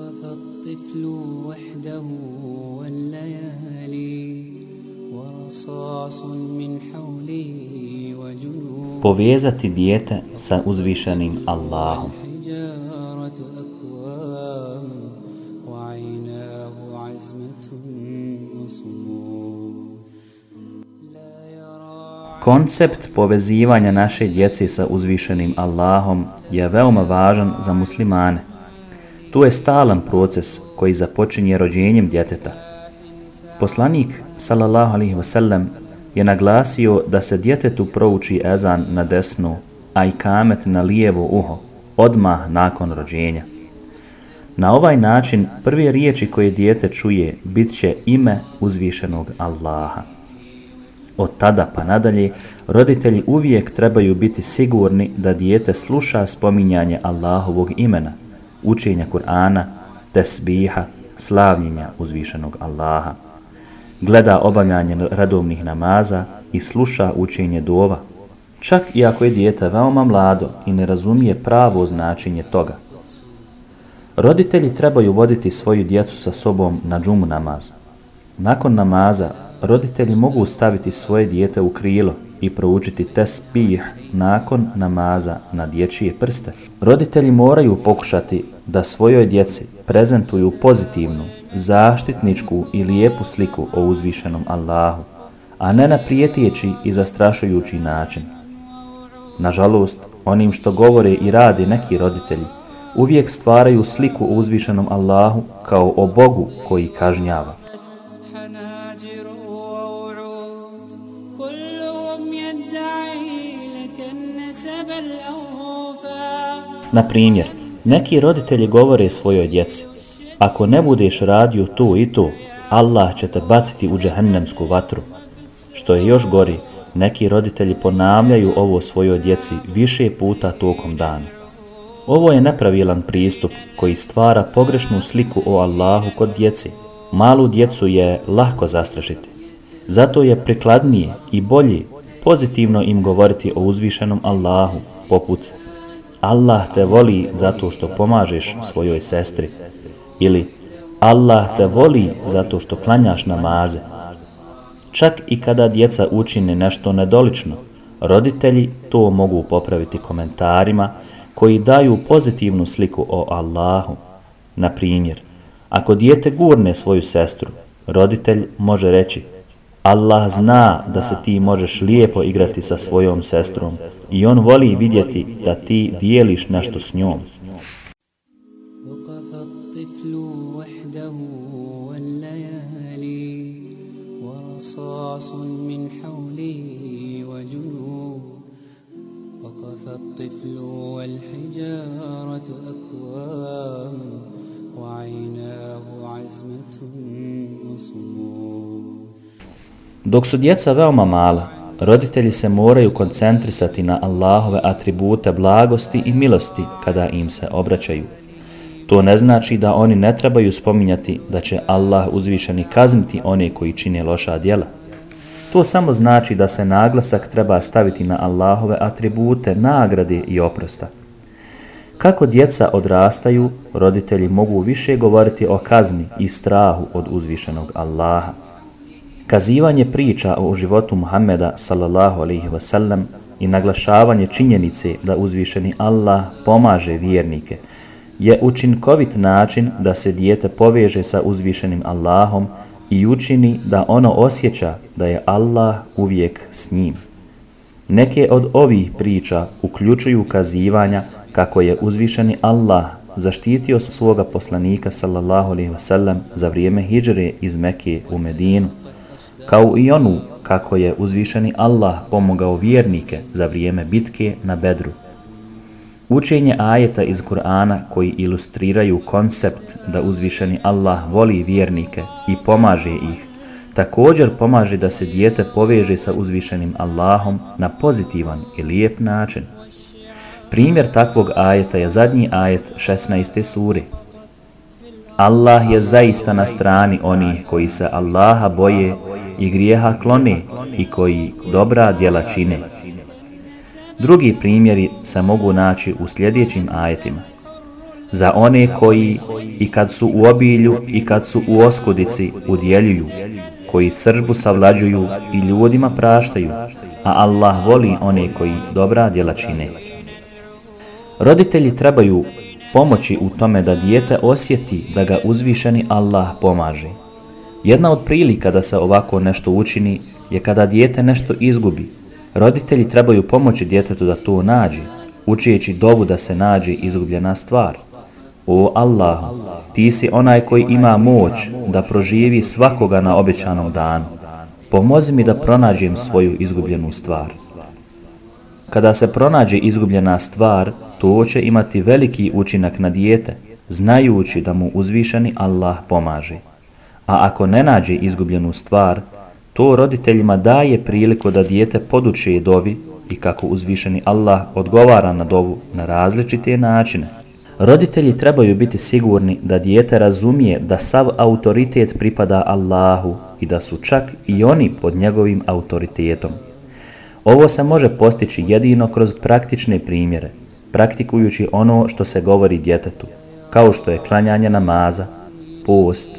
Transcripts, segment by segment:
وقف الطفل وحده والليالي ورصاص من حوله وجنود Povezati dijete sa uzvišenim Allahom. الحجارة أكوام وعيناه عزمة وصمود لا يرى Koncept povezivanja naše djece sa uzvišenim Allahom je veoma važan za muslimane. To je stalan proces koji započinje rođenjem djeteta. Poslanik, sallallahu alaihi wasallam, je naglasio da se djetetu prouči ezan na desno, a i kamet na lijevo uho, odmah nakon rođenja. Na ovaj način prve riječi koje dijete čuje bit će ime uzvišenog Allaha. Od tada pa nadalje, roditelji uvijek trebaju biti sigurni da dijete sluša spominjanje Allahovog imena, učenja Kur'ana, tesbiha, slavljenja uzvišenog Allaha. Gleda obavljanje radovnih namaza i sluša učenje dova, čak i ako je dijete veoma mlado i ne razumije pravo značenje toga. Roditelji trebaju voditi svoju djecu sa sobom na džumu namaza. Nakon namaza, roditelji mogu staviti svoje dijete u krilo i proučiti tesbih nakon namaza na dječije prste. Roditelji moraju pokušati da svojoj djeci prezentuju pozitivnu, zaštitničku i lijepu sliku o uzvišenom Allahu, a ne na prijetijeći i zastrašujući način. Nažalost, onim što govore i rade neki roditelji, uvijek stvaraju sliku o uzvišenom Allahu kao o Bogu koji kažnjava. Na primjer, neki roditelji govore svojoj djeci, ako ne budeš radio to i to, Allah će te baciti u džehennemsku vatru. Što je još gori, neki roditelji ponavljaju ovo svojoj djeci više puta tokom dana. Ovo je nepravilan pristup koji stvara pogrešnu sliku o Allahu kod djeci. Malu djecu je lahko zastrašiti. Zato je prikladnije i bolje pozitivno im govoriti o uzvišenom Allahu, poput Allah te voli zato što pomažeš svojoj sestri ili Allah te voli zato što klanjaš namaze. Čak i kada djeca učine nešto nedolično, roditelji to mogu popraviti komentarima koji daju pozitivnu sliku o Allahu. Na primjer, ako dijete gurne svoju sestru, roditelj može reći Allah zna da se ti možeš lijepo igrati sa svojom sestrom i on voli vidjeti da ti dijeliš nešto s njom. وقف الطفل وحده والليالي Dok su djeca veoma mala, roditelji se moraju koncentrisati na Allahove atribute blagosti i milosti kada im se obraćaju. To ne znači da oni ne trebaju spominjati da će Allah uzvišeni kazniti one koji čine loša djela. To samo znači da se naglasak treba staviti na Allahove atribute, nagrade i oprosta. Kako djeca odrastaju, roditelji mogu više govoriti o kazni i strahu od uzvišenog Allaha. Kazivanje priča o životu Muhammeda sallallahu alaihi wasallam i naglašavanje činjenice da uzvišeni Allah pomaže vjernike je učinkovit način da se dijete poveže sa uzvišenim Allahom i učini da ono osjeća da je Allah uvijek s njim. Neke od ovih priča uključuju kazivanja kako je uzvišeni Allah zaštitio svoga poslanika sallallahu alaihi sellem za vrijeme hijđre iz Mekke u Medinu, kao i onu kako je uzvišeni Allah pomogao vjernike za vrijeme bitke na Bedru. Učenje ajeta iz Kur'ana koji ilustriraju koncept da uzvišeni Allah voli vjernike i pomaže ih, također pomaže da se dijete poveže sa uzvišenim Allahom na pozitivan i lijep način. Primjer takvog ajeta je zadnji ajet 16. suri. Allah je zaista na strani onih koji se Allaha boje i grijeha klone i koji dobra djela čine. Drugi primjeri se mogu naći u sljedećim ajetima. za one koji i kad su u obilju i kad su u oskudici udjeljuju, koji sržbu savlađuju i ljudima praštaju, a Allah voli one koji dobra djela čine. Roditelji trebaju pomoći u tome da dijete osjeti da ga uzvišeni Allah pomaže. Jedna od prilika da se ovako nešto učini je kada dijete nešto izgubi. Roditelji trebaju pomoći djetetu da to nađe, učijeći dovu da se nađe izgubljena stvar. O Allahu, ti si onaj koji ima moć da proživi svakoga na obećanom danu. Pomozi mi da pronađem svoju izgubljenu stvar. Kada se pronađe izgubljena stvar, to će imati veliki učinak na dijete, znajući da mu uzvišeni Allah pomaže. A ako ne nađe izgubljenu stvar, to roditeljima daje priliku da dijete poduče dovi i kako uzvišeni Allah odgovara na dovu na različite načine. Roditelji trebaju biti sigurni da dijete razumije da sav autoritet pripada Allahu i da su čak i oni pod njegovim autoritetom. Ovo se može postići jedino kroz praktične primjere, praktikujući ono što se govori djetetu, kao što je klanjanje namaza, post,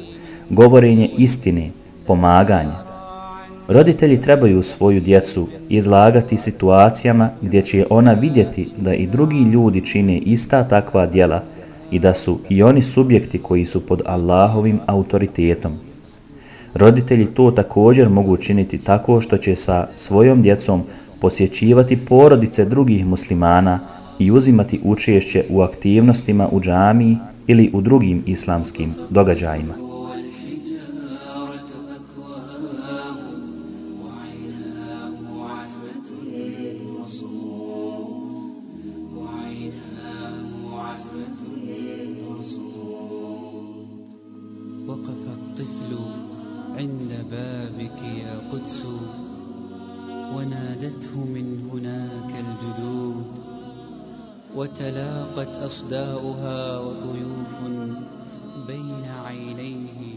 govorenje istine, pomaganje. Roditelji trebaju svoju djecu izlagati situacijama gdje će ona vidjeti da i drugi ljudi čine ista takva djela i da su i oni subjekti koji su pod Allahovim autoritetom. Roditelji to također mogu činiti tako što će sa svojom djecom posjećivati porodice drugih muslimana i uzimati učešće u aktivnostima u džamiji ili u drugim islamskim događajima. وتلاقت أصداؤها وضيوف بين عينيه